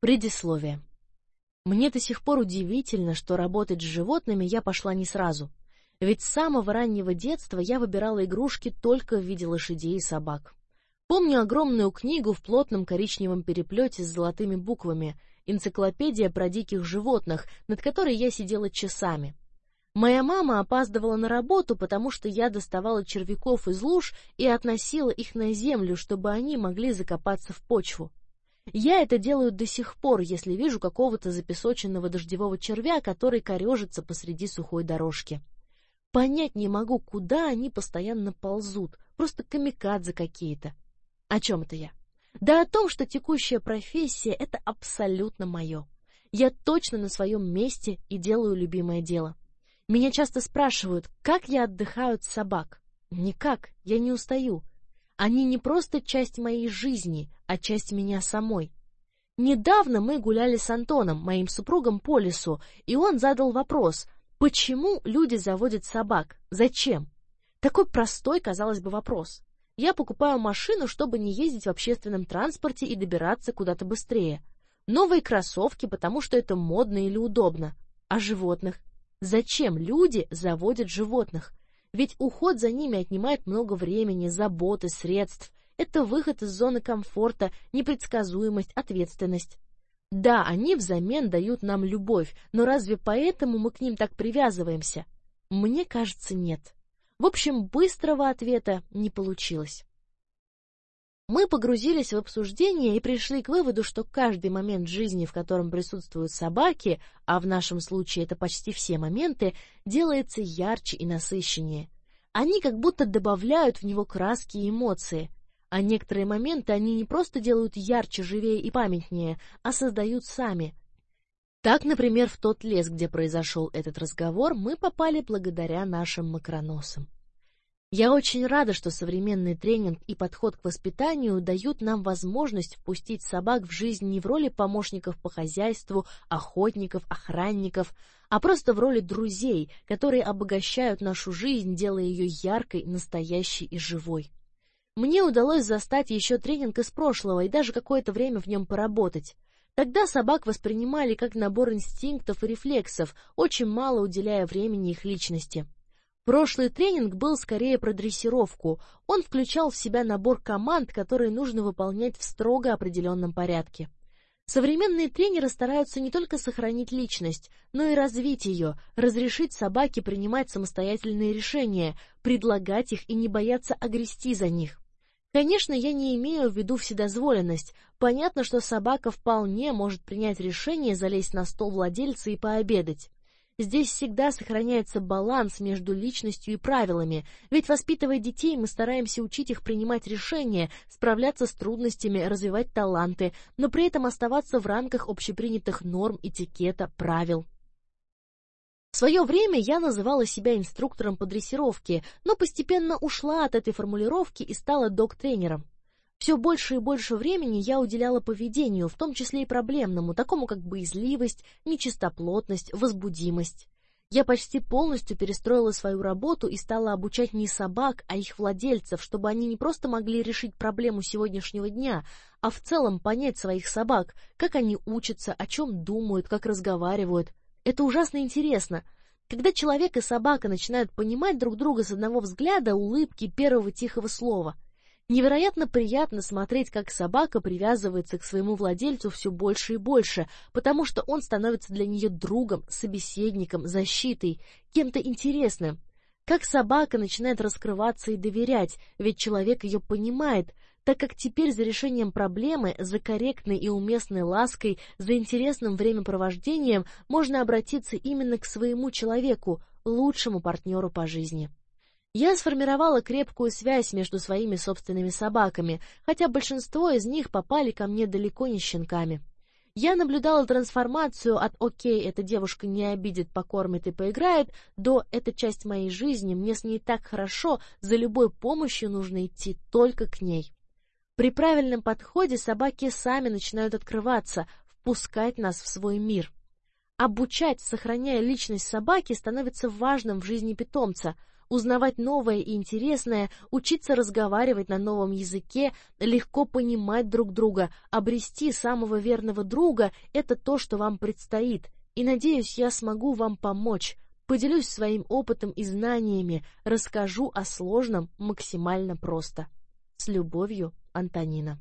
Предисловие. Мне до сих пор удивительно, что работать с животными я пошла не сразу. Ведь с самого раннего детства я выбирала игрушки только в виде лошадей и собак. Помню огромную книгу в плотном коричневом переплете с золотыми буквами «Энциклопедия про диких животных», над которой я сидела часами. Моя мама опаздывала на работу, потому что я доставала червяков из луж и относила их на землю, чтобы они могли закопаться в почву. Я это делаю до сих пор, если вижу какого-то запесоченного дождевого червя, который корежится посреди сухой дорожки. Понять не могу, куда они постоянно ползут, просто камикадзе какие-то. О чем это я? Да о том, что текущая профессия — это абсолютно мое. Я точно на своем месте и делаю любимое дело. Меня часто спрашивают, как я отдыхаю от собак. Никак, я не устаю. Они не просто часть моей жизни, а часть меня самой. Недавно мы гуляли с Антоном, моим супругом, по лесу, и он задал вопрос, почему люди заводят собак, зачем? Такой простой, казалось бы, вопрос. Я покупаю машину, чтобы не ездить в общественном транспорте и добираться куда-то быстрее. Новые кроссовки, потому что это модно или удобно. А животных? Зачем люди заводят животных? Ведь уход за ними отнимает много времени, заботы, средств. Это выход из зоны комфорта, непредсказуемость, ответственность. Да, они взамен дают нам любовь, но разве поэтому мы к ним так привязываемся? Мне кажется, нет. В общем, быстрого ответа не получилось. Мы погрузились в обсуждение и пришли к выводу, что каждый момент жизни, в котором присутствуют собаки, а в нашем случае это почти все моменты, делается ярче и насыщеннее. Они как будто добавляют в него краски и эмоции. А некоторые моменты они не просто делают ярче, живее и памятнее, а создают сами. Так, например, в тот лес, где произошел этот разговор, мы попали благодаря нашим макроносам. Я очень рада, что современный тренинг и подход к воспитанию дают нам возможность впустить собак в жизнь не в роли помощников по хозяйству, охотников, охранников, а просто в роли друзей, которые обогащают нашу жизнь, делая ее яркой, настоящей и живой. Мне удалось застать еще тренинг из прошлого и даже какое-то время в нем поработать. Тогда собак воспринимали как набор инстинктов и рефлексов, очень мало уделяя времени их личности. Прошлый тренинг был скорее про дрессировку. Он включал в себя набор команд, которые нужно выполнять в строго определенном порядке. Современные тренеры стараются не только сохранить личность, но и развить ее, разрешить собаке принимать самостоятельные решения, предлагать их и не бояться огрести за них. Конечно, я не имею в виду вседозволенность. Понятно, что собака вполне может принять решение залезть на стол владельца и пообедать. Здесь всегда сохраняется баланс между личностью и правилами, ведь воспитывая детей, мы стараемся учить их принимать решения, справляться с трудностями, развивать таланты, но при этом оставаться в рамках общепринятых норм, этикета, правил. В свое время я называла себя инструктором по дрессировке, но постепенно ушла от этой формулировки и стала док-тренером. Все больше и больше времени я уделяла поведению, в том числе и проблемному, такому как боязливость, нечистоплотность, возбудимость. Я почти полностью перестроила свою работу и стала обучать не собак, а их владельцев, чтобы они не просто могли решить проблему сегодняшнего дня, а в целом понять своих собак, как они учатся, о чем думают, как разговаривают. Это ужасно интересно. Когда человек и собака начинают понимать друг друга с одного взгляда, улыбки, первого тихого слова — Невероятно приятно смотреть, как собака привязывается к своему владельцу все больше и больше, потому что он становится для нее другом, собеседником, защитой, кем-то интересным. Как собака начинает раскрываться и доверять, ведь человек ее понимает, так как теперь за решением проблемы, за корректной и уместной лаской, за интересным времяпровождением можно обратиться именно к своему человеку, лучшему партнеру по жизни. Я сформировала крепкую связь между своими собственными собаками, хотя большинство из них попали ко мне далеко не щенками. Я наблюдала трансформацию от «Окей, эта девушка не обидит, покормит и поиграет» до «Это часть моей жизни, мне с ней так хорошо, за любой помощью нужно идти только к ней». При правильном подходе собаки сами начинают открываться, впускать нас в свой мир. Обучать, сохраняя личность собаки, становится важным в жизни питомца — узнавать новое и интересное, учиться разговаривать на новом языке, легко понимать друг друга, обрести самого верного друга — это то, что вам предстоит. И, надеюсь, я смогу вам помочь, поделюсь своим опытом и знаниями, расскажу о сложном максимально просто. С любовью, Антонина.